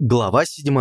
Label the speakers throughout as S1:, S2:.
S1: Глава 7.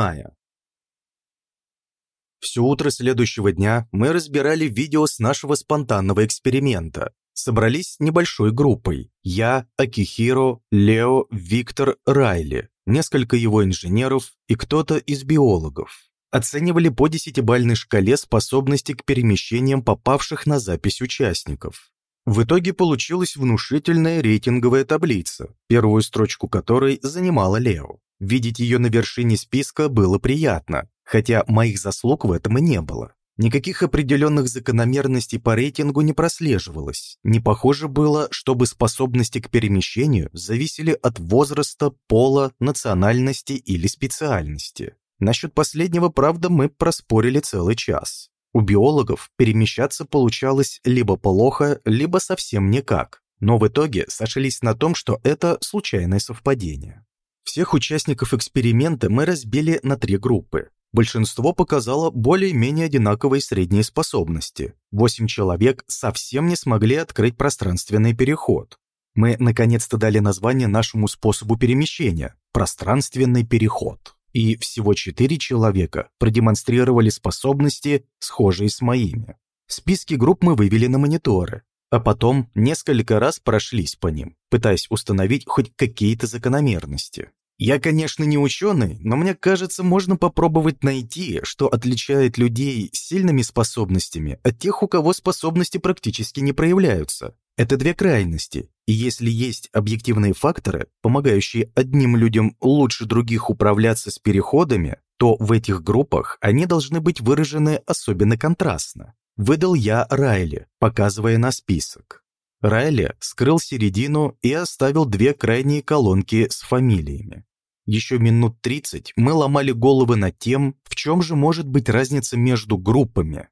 S1: Все утро следующего дня мы разбирали видео с нашего спонтанного эксперимента. Собрались небольшой группой. Я, Акихиро, Лео, Виктор, Райли, несколько его инженеров и кто-то из биологов. Оценивали по десятибальной шкале способности к перемещениям попавших на запись участников. В итоге получилась внушительная рейтинговая таблица, первую строчку которой занимала Лео. Видеть ее на вершине списка было приятно, хотя моих заслуг в этом и не было. Никаких определенных закономерностей по рейтингу не прослеживалось. Не похоже было, чтобы способности к перемещению зависели от возраста, пола, национальности или специальности. Насчет последнего, правда, мы проспорили целый час. У биологов перемещаться получалось либо плохо, либо совсем никак. Но в итоге сошлись на том, что это случайное совпадение. Всех участников эксперимента мы разбили на три группы. Большинство показало более-менее одинаковые средние способности. Восемь человек совсем не смогли открыть пространственный переход. Мы наконец-то дали название нашему способу перемещения – пространственный переход. И всего четыре человека продемонстрировали способности, схожие с моими. Списки групп мы вывели на мониторы, а потом несколько раз прошлись по ним, пытаясь установить хоть какие-то закономерности. Я, конечно, не ученый, но мне кажется, можно попробовать найти, что отличает людей с сильными способностями от тех, у кого способности практически не проявляются. Это две крайности, и если есть объективные факторы, помогающие одним людям лучше других управляться с переходами, то в этих группах они должны быть выражены особенно контрастно. Выдал я Райли, показывая на список. Райли скрыл середину и оставил две крайние колонки с фамилиями. Еще минут 30 мы ломали головы над тем, в чем же может быть разница между группами.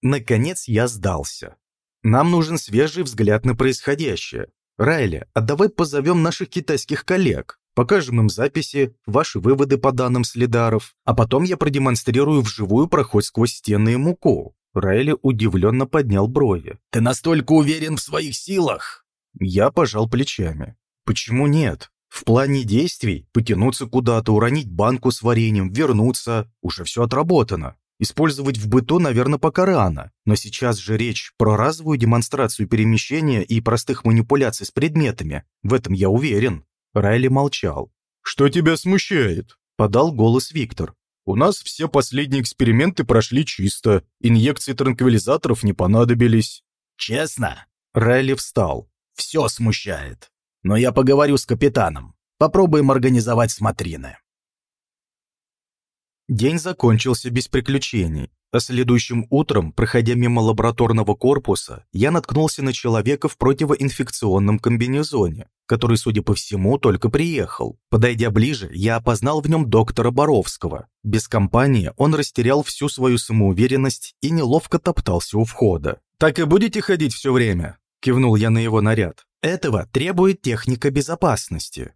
S1: Наконец я сдался. Нам нужен свежий взгляд на происходящее. Райли, а давай позовем наших китайских коллег, покажем им записи, ваши выводы по данным следаров, а потом я продемонстрирую вживую проход сквозь стены и муку. Райли удивленно поднял брови. «Ты настолько уверен в своих силах?» Я пожал плечами. «Почему нет? В плане действий потянуться куда-то, уронить банку с вареньем, вернуться – уже все отработано. Использовать в быту, наверное, пока рано, но сейчас же речь про разовую демонстрацию перемещения и простых манипуляций с предметами. В этом я уверен». Райли молчал. «Что тебя смущает?» – подал голос Виктор. У нас все последние эксперименты прошли чисто, инъекции транквилизаторов не понадобились».
S2: «Честно?»
S1: Райли встал.
S2: «Все смущает. Но я поговорю с капитаном. Попробуем организовать смотрины».
S1: День закончился без приключений. А следующим утром, проходя мимо лабораторного корпуса, я наткнулся на человека в противоинфекционном комбинезоне, который, судя по всему, только приехал. Подойдя ближе, я опознал в нем доктора Боровского. Без компании он растерял всю свою самоуверенность и неловко топтался у входа. «Так и будете ходить все время?» – кивнул я на его наряд. «Этого требует техника безопасности».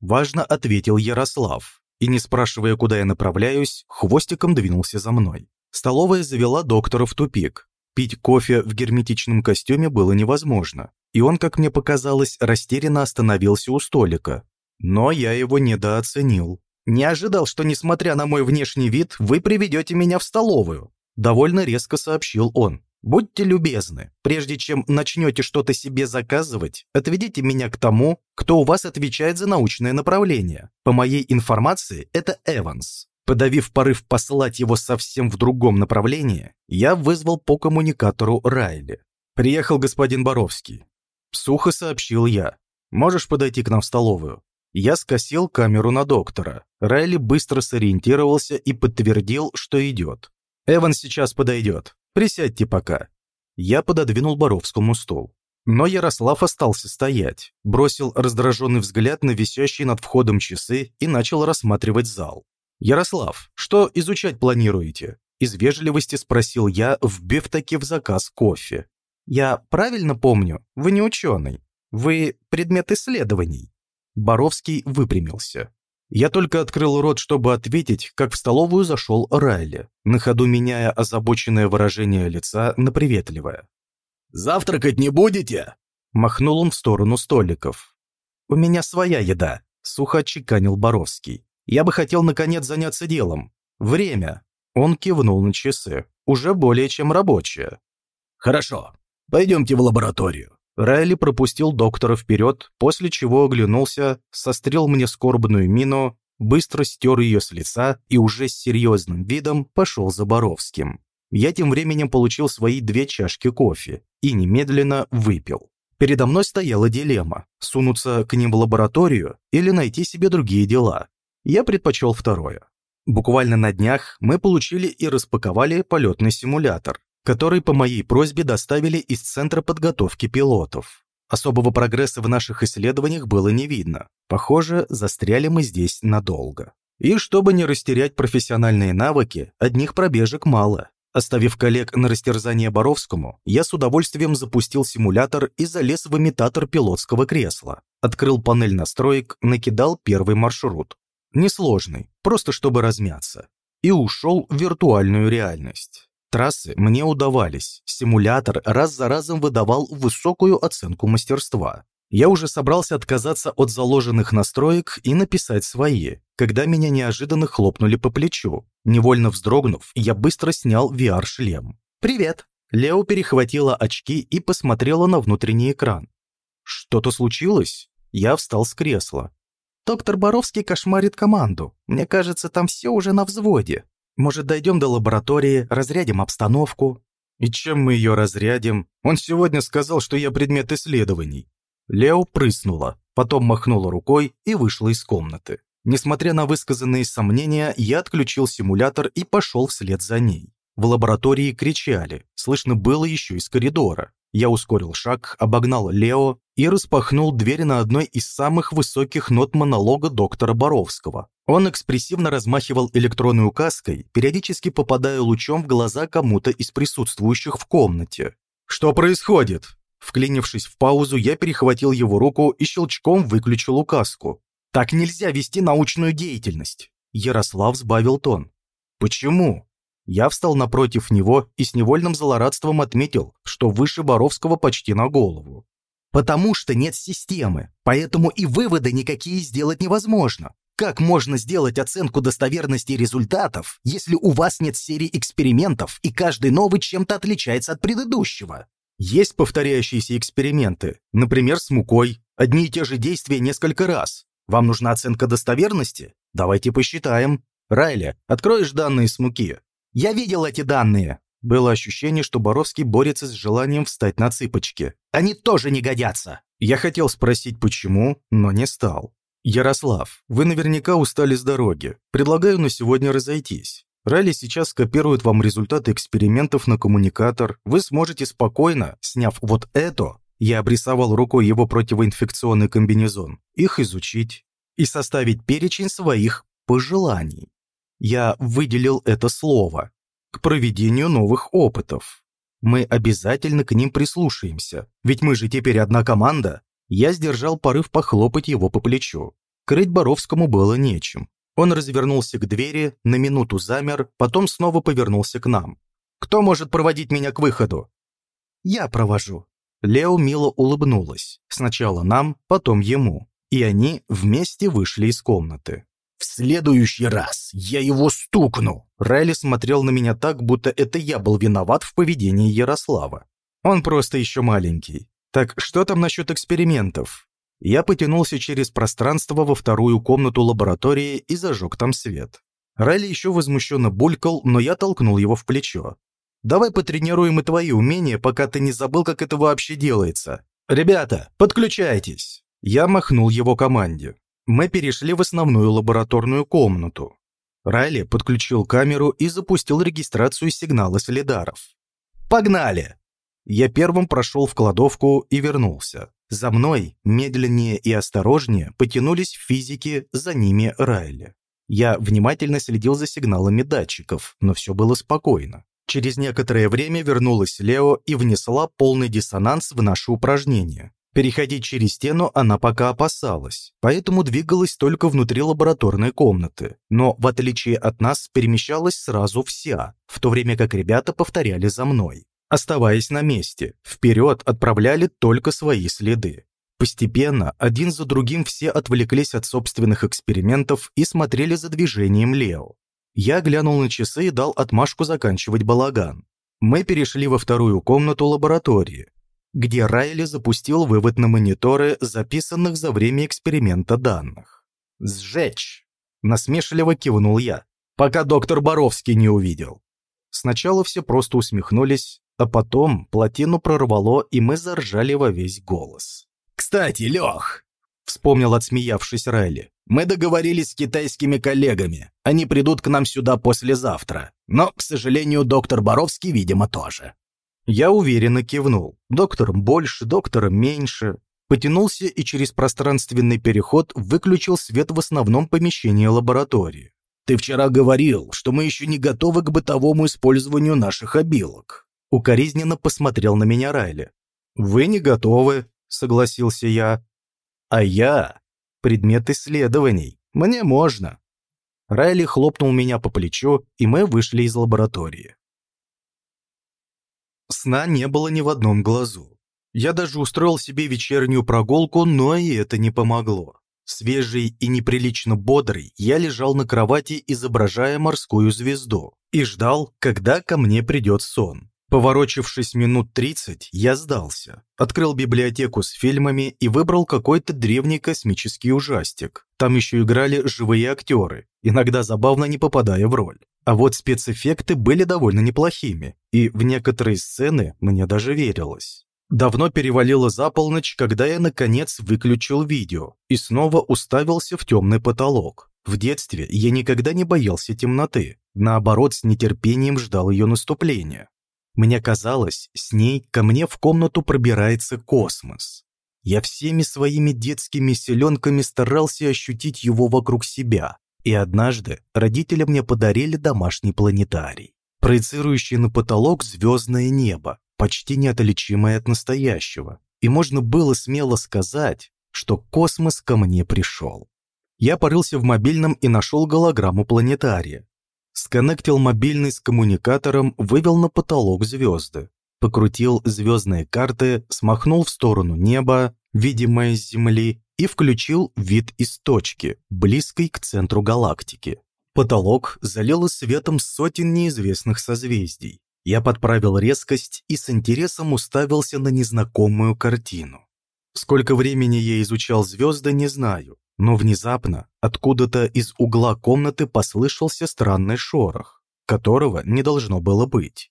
S1: Важно ответил Ярослав и, не спрашивая, куда я направляюсь, хвостиком двинулся за мной. Столовая завела доктора в тупик. Пить кофе в герметичном костюме было невозможно, и он, как мне показалось, растерянно остановился у столика. Но я его недооценил. «Не ожидал, что, несмотря на мой внешний вид, вы приведете меня в столовую», довольно резко сообщил он. Будьте любезны, прежде чем начнете что-то себе заказывать, отведите меня к тому, кто у вас отвечает за научное направление. По моей информации, это Эванс. Подавив порыв послать его совсем в другом направлении, я вызвал по коммуникатору Райли. «Приехал господин Боровский». Сухо сообщил я. «Можешь подойти к нам в столовую?» Я скосил камеру на доктора. Райли быстро сориентировался и подтвердил, что идет. «Эван сейчас подойдет. Присядьте пока». Я пододвинул Боровскому стол. Но Ярослав остался стоять, бросил раздраженный взгляд на висящие над входом часы и начал рассматривать зал. «Ярослав, что изучать планируете?» Из вежливости спросил я, вбив таки в заказ кофе. «Я правильно помню? Вы не ученый. Вы предмет исследований». Боровский выпрямился. Я только открыл рот, чтобы ответить, как в столовую зашел Райли, на ходу меняя озабоченное выражение лица на приветливое.
S2: «Завтракать не будете?»
S1: Махнул он в сторону столиков. «У меня своя еда», — сухо отчеканил Боровский. Я бы хотел, наконец, заняться делом. Время. Он кивнул на часы. Уже более чем рабочее.
S2: Хорошо. Пойдемте в лабораторию.
S1: Райли пропустил доктора вперед, после чего оглянулся, сострел мне скорбную мину, быстро стер ее с лица и уже с серьезным видом пошел за Боровским. Я тем временем получил свои две чашки кофе и немедленно выпил. Передо мной стояла дилемма – сунуться к ним в лабораторию или найти себе другие дела. Я предпочел второе. Буквально на днях мы получили и распаковали полетный симулятор, который по моей просьбе доставили из Центра подготовки пилотов. Особого прогресса в наших исследованиях было не видно. Похоже, застряли мы здесь надолго. И чтобы не растерять профессиональные навыки, одних пробежек мало. Оставив коллег на растерзание Боровскому, я с удовольствием запустил симулятор и залез в имитатор пилотского кресла. Открыл панель настроек, накидал первый маршрут. Несложный, просто чтобы размяться. И ушел в виртуальную реальность. Трассы мне удавались. Симулятор раз за разом выдавал высокую оценку мастерства. Я уже собрался отказаться от заложенных настроек и написать свои, когда меня неожиданно хлопнули по плечу. Невольно вздрогнув, я быстро снял VR-шлем. «Привет!» Лео перехватила очки и посмотрела на внутренний экран. «Что-то случилось?» Я встал с кресла. «Доктор Боровский кошмарит команду. Мне кажется, там все уже на взводе. Может, дойдем до лаборатории, разрядим обстановку?» «И чем мы ее разрядим? Он сегодня сказал, что я предмет исследований». Лео прыснула, потом махнула рукой и вышла из комнаты. Несмотря на высказанные сомнения, я отключил симулятор и пошел вслед за ней. В лаборатории кричали, слышно было еще из коридора. Я ускорил шаг, обогнал Лео и распахнул дверь на одной из самых высоких нот монолога доктора Боровского. Он экспрессивно размахивал электронной указкой, периодически попадая лучом в глаза кому-то из присутствующих в комнате. «Что происходит?» Вклинившись в паузу, я перехватил его руку и щелчком выключил указку. «Так нельзя вести научную деятельность!» Ярослав сбавил тон. «Почему?» Я встал напротив него и с невольным злорадством отметил, что выше Боровского почти на голову. «Потому что нет системы, поэтому и выводы никакие сделать невозможно. Как можно сделать оценку достоверности результатов, если у вас нет серии экспериментов и каждый новый чем-то отличается от предыдущего? Есть повторяющиеся эксперименты, например, с мукой. Одни и те же действия несколько раз. Вам нужна оценка достоверности? Давайте посчитаем. Райли, откроешь данные с муки? Я видел эти данные. Было ощущение, что Боровский борется с желанием встать на цыпочки. Они тоже не годятся. Я хотел спросить, почему, но не стал. «Ярослав, вы наверняка устали с дороги. Предлагаю на сегодня разойтись. Ралли сейчас скопирует вам результаты экспериментов на коммуникатор. Вы сможете спокойно, сняв вот это, я обрисовал рукой его противоинфекционный комбинезон, их изучить и составить перечень своих пожеланий. Я выделил это слово к проведению новых опытов. Мы обязательно к ним прислушаемся, ведь мы же теперь одна команда. Я сдержал порыв похлопать его по плечу. Крыть Боровскому было нечем. Он развернулся к двери, на минуту замер, потом снова повернулся к нам. «Кто может проводить меня к выходу?» «Я провожу». Лео мило улыбнулась. Сначала нам, потом ему. И они вместе вышли из комнаты.
S2: «В следующий раз я его стукну!»
S1: Райли смотрел на меня так, будто это я был виноват в поведении Ярослава. Он просто еще маленький. Так что там насчет экспериментов? Я потянулся через пространство во вторую комнату лаборатории и зажег там свет. Райли еще возмущенно булькал, но я толкнул его в плечо. «Давай потренируем и твои умения, пока ты не забыл, как это вообще делается. Ребята, подключайтесь!» Я махнул его команде. Мы перешли в основную лабораторную комнату. Райли подключил камеру и запустил регистрацию сигнала следаров. «Погнали!» Я первым прошел в кладовку и вернулся. За мной, медленнее и осторожнее, потянулись физики, за ними Райли. Я внимательно следил за сигналами датчиков, но все было спокойно. Через некоторое время вернулась Лео и внесла полный диссонанс в наше упражнение. Переходить через стену она пока опасалась, поэтому двигалась только внутри лабораторной комнаты. Но, в отличие от нас, перемещалась сразу вся, в то время как ребята повторяли за мной. Оставаясь на месте, вперед отправляли только свои следы. Постепенно, один за другим все отвлеклись от собственных экспериментов и смотрели за движением Лео. Я глянул на часы и дал отмашку заканчивать балаган. Мы перешли во вторую комнату лаборатории, где Райли запустил вывод на мониторы записанных за время эксперимента данных. «Сжечь!» – насмешливо кивнул я, пока доктор Боровский не увидел. Сначала все просто усмехнулись, а потом плотину прорвало, и мы заржали во весь голос.
S2: «Кстати, Лех!» – вспомнил отсмеявшись Райли. «Мы договорились с китайскими коллегами. Они придут к нам сюда послезавтра. Но, к сожалению, доктор Боровский, видимо, тоже».
S1: Я уверенно кивнул. Доктором больше, доктором меньше. Потянулся и через пространственный переход выключил свет в основном помещении лаборатории.
S2: «Ты вчера говорил, что мы еще не готовы к бытовому использованию наших обилок».
S1: Укоризненно посмотрел на меня Райли. «Вы не готовы», — согласился я. «А я — предмет исследований. Мне можно». Райли хлопнул меня по плечу, и мы вышли из лаборатории. Сна не было ни в одном глазу. Я даже устроил себе вечернюю прогулку, но и это не помогло. Свежий и неприлично бодрый, я лежал на кровати, изображая морскую звезду, и ждал, когда ко мне придет сон. Поворочившись минут 30, я сдался. Открыл библиотеку с фильмами и выбрал какой-то древний космический ужастик. Там еще играли живые актеры, иногда забавно не попадая в роль. А вот спецэффекты были довольно неплохими, и в некоторые сцены мне даже верилось. Давно перевалило за полночь, когда я, наконец, выключил видео и снова уставился в темный потолок. В детстве я никогда не боялся темноты, наоборот, с нетерпением ждал ее наступления. Мне казалось, с ней ко мне в комнату пробирается космос. Я всеми своими детскими селенками старался ощутить его вокруг себя, и однажды родители мне подарили домашний планетарий, проецирующий на потолок звездное небо, почти неотличимое от настоящего. И можно было смело сказать, что космос ко мне пришел. Я порылся в мобильном и нашел голограмму планетария. Сконнектил мобильный с коммуникатором, вывел на потолок звезды. Покрутил звездные карты, смахнул в сторону неба, видимое с Земли, и включил вид из точки, близкой к центру галактики. Потолок залило светом сотен неизвестных созвездий. Я подправил резкость и с интересом уставился на незнакомую картину. Сколько времени я изучал звезды, не знаю, но внезапно откуда-то из угла комнаты послышался странный шорох, которого не должно было быть.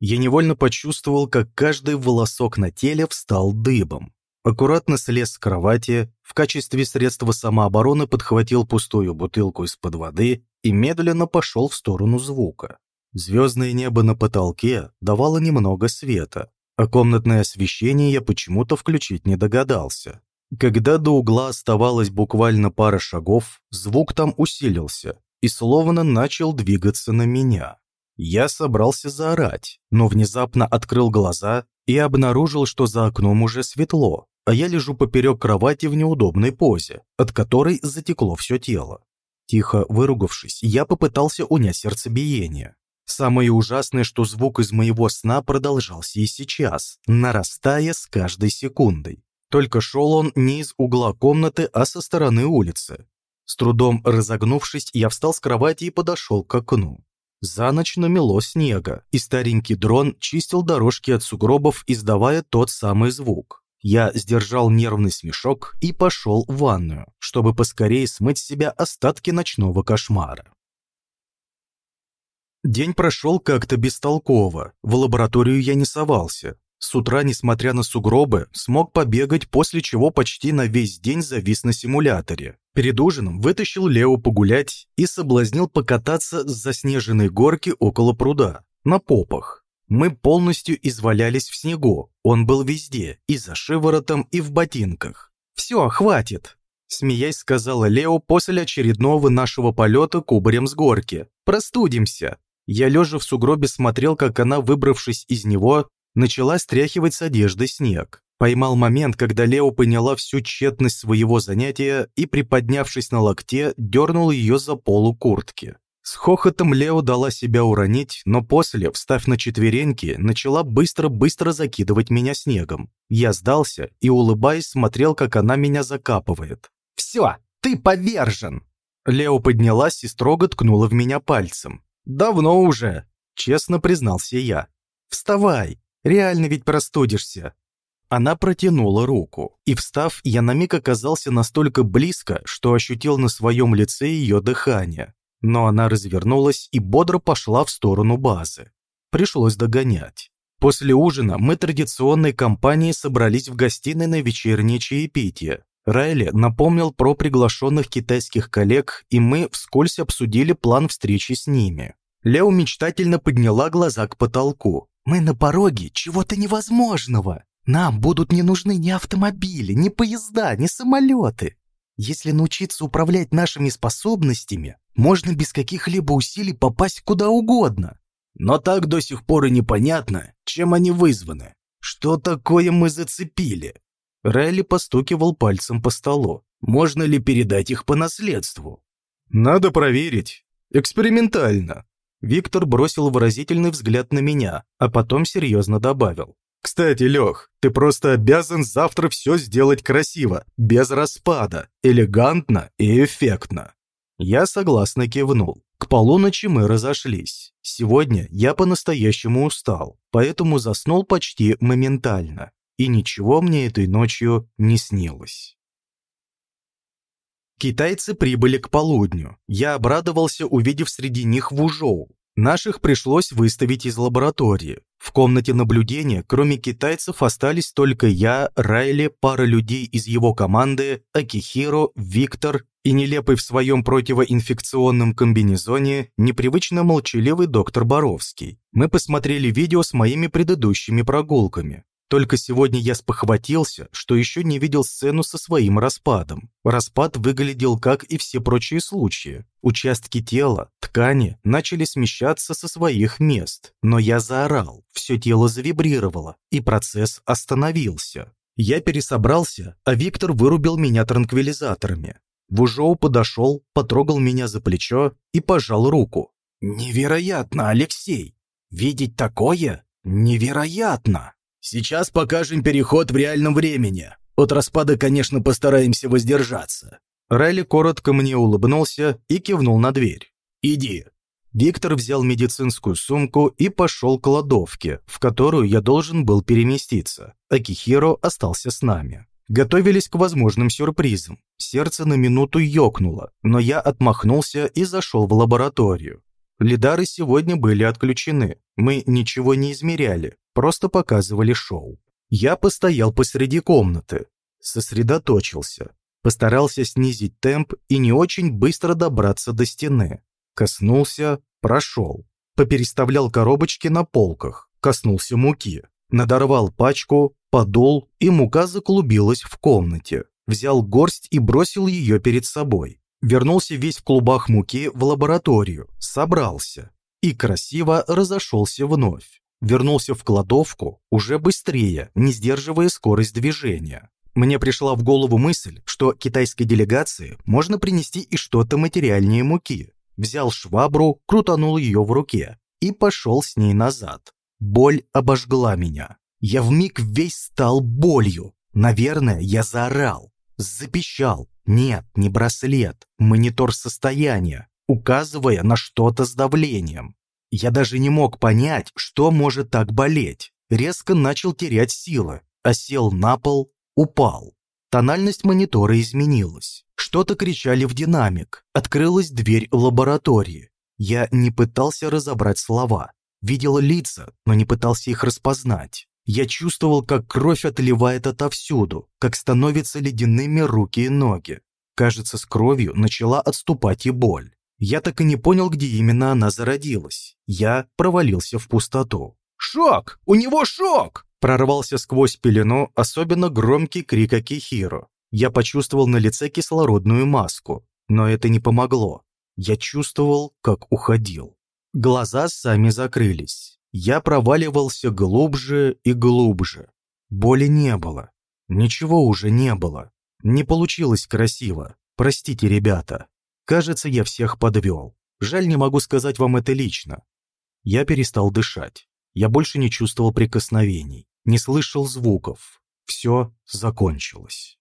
S1: Я невольно почувствовал, как каждый волосок на теле встал дыбом. Аккуратно слез с кровати, в качестве средства самообороны подхватил пустую бутылку из-под воды и медленно пошел в сторону звука. Звездное небо на потолке давало немного света, а комнатное освещение я почему-то включить не догадался. Когда до угла оставалось буквально пара шагов, звук там усилился и словно начал двигаться на меня. Я собрался заорать, но внезапно открыл глаза и обнаружил, что за окном уже светло, а я лежу поперек кровати в неудобной позе, от которой затекло все тело. Тихо выругавшись, я попытался унять сердцебиение. Самое ужасное, что звук из моего сна продолжался и сейчас, нарастая с каждой секундой. Только шел он не из угла комнаты, а со стороны улицы. С трудом разогнувшись, я встал с кровати и подошел к окну. За ночь намело снега, и старенький дрон чистил дорожки от сугробов, издавая тот самый звук. Я сдержал нервный смешок и пошел в ванную, чтобы поскорее смыть с себя остатки ночного кошмара. День прошел как-то бестолково, в лабораторию я не совался. С утра, несмотря на сугробы, смог побегать, после чего почти на весь день завис на симуляторе. Перед ужином вытащил Лео погулять и соблазнил покататься с заснеженной горки около пруда, на попах. Мы полностью извалялись в снегу, он был везде, и за шиворотом, и в ботинках. «Все, хватит!» Смеясь, сказала Лео после очередного нашего полета кубарем с горки. «Простудимся!» Я, лежа в сугробе, смотрел, как она, выбравшись из него, начала стряхивать с одежды снег. Поймал момент, когда Лео поняла всю тщетность своего занятия и, приподнявшись на локте, дернул ее за полу куртки. С хохотом Лео дала себя уронить, но после, встав на четвереньки, начала быстро-быстро закидывать меня снегом. Я сдался и, улыбаясь, смотрел, как она меня закапывает.
S2: «Все, ты повержен!»
S1: Лео поднялась и строго ткнула в меня пальцем. «Давно уже», — честно признался я. «Вставай, реально ведь простудишься». Она протянула руку, и, встав, я на миг оказался настолько близко, что ощутил на своем лице ее дыхание. Но она развернулась и бодро пошла в сторону базы. Пришлось догонять. После ужина мы традиционной компанией собрались в гостиной на вечернее чаепитие. Райли напомнил про приглашенных китайских коллег, и мы вскользь обсудили план встречи с ними. Лео мечтательно подняла глаза к потолку. «Мы на пороге чего-то невозможного. Нам будут не нужны ни автомобили, ни поезда, ни самолеты. Если научиться управлять нашими способностями, можно без каких-либо усилий попасть куда угодно.
S2: Но так до сих пор и непонятно, чем они вызваны. Что такое мы зацепили?
S1: Райли постукивал пальцем по столу.
S2: Можно ли передать их по наследству?
S1: Надо проверить. Экспериментально. Виктор бросил выразительный взгляд на меня, а потом серьезно добавил. «Кстати, Лех, ты просто обязан завтра все сделать красиво, без распада, элегантно и эффектно». Я согласно кивнул. К полуночи мы разошлись. Сегодня я по-настоящему устал, поэтому заснул почти моментально. И ничего мне этой ночью не снилось. Китайцы прибыли к полудню. Я обрадовался, увидев среди них Вужоу. Наших пришлось выставить из лаборатории. В комнате наблюдения, кроме китайцев, остались только я, Райли, пара людей из его команды, Акихиро, Виктор и нелепый в своем противоинфекционном комбинезоне непривычно молчаливый доктор Боровский. Мы посмотрели видео с моими предыдущими прогулками. Только сегодня я спохватился, что еще не видел сцену со своим распадом. Распад выглядел как и все прочие случаи. Участки тела, ткани начали смещаться со своих мест. Но я заорал, все тело завибрировало, и процесс остановился. Я пересобрался, а Виктор вырубил меня транквилизаторами. Вужоу подошел, потрогал меня за плечо и пожал руку.
S2: «Невероятно, Алексей! Видеть такое? Невероятно!» Сейчас покажем переход в реальном времени. От распада, конечно, постараемся воздержаться».
S1: Райли коротко мне улыбнулся и кивнул на дверь.
S2: «Иди».
S1: Виктор взял медицинскую сумку и пошел к кладовке, в которую я должен был переместиться. Акихиро остался с нами. Готовились к возможным сюрпризам. Сердце на минуту ёкнуло, но я отмахнулся и зашел в лабораторию. Лидары сегодня были отключены. Мы ничего не измеряли, просто показывали шоу. Я постоял посреди комнаты, сосредоточился, постарался снизить темп и не очень быстро добраться до стены. Коснулся, прошел. Попереставлял коробочки на полках, коснулся муки. Надорвал пачку, подул, и мука заклубилась в комнате. Взял горсть и бросил ее перед собой. Вернулся весь в клубах муки в лабораторию, собрался и красиво разошелся вновь вернулся в кладовку уже быстрее, не сдерживая скорость движения. Мне пришла в голову мысль, что китайской делегации можно принести и что-то материальнее муки. Взял швабру, крутанул ее в руке и пошел с ней назад. Боль обожгла меня. Я вмиг весь стал болью. Наверное, я заорал, запищал. Нет, не браслет, монитор состояния, указывая на что-то с давлением. Я даже не мог понять, что может так болеть. Резко начал терять силы, осел на пол, упал. Тональность монитора изменилась. Что-то кричали в динамик. Открылась дверь лаборатории. Я не пытался разобрать слова. Видел лица, но не пытался их распознать. Я чувствовал, как кровь отливает отовсюду, как становятся ледяными руки и ноги. Кажется, с кровью начала отступать и боль. Я так и не понял, где именно она зародилась. Я провалился в пустоту.
S2: «Шок! У него шок!»
S1: Прорвался сквозь пелену особенно громкий крик Акихиро. Я почувствовал на лице кислородную маску, но это не помогло. Я чувствовал, как уходил. Глаза сами закрылись. Я проваливался глубже и глубже. Боли не было. Ничего уже не было. Не получилось красиво. Простите, ребята. Кажется, я всех подвел. Жаль, не могу сказать вам это лично. Я перестал дышать. Я больше не чувствовал прикосновений, не слышал звуков. Все закончилось.